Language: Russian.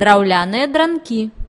драўляныя дранкі.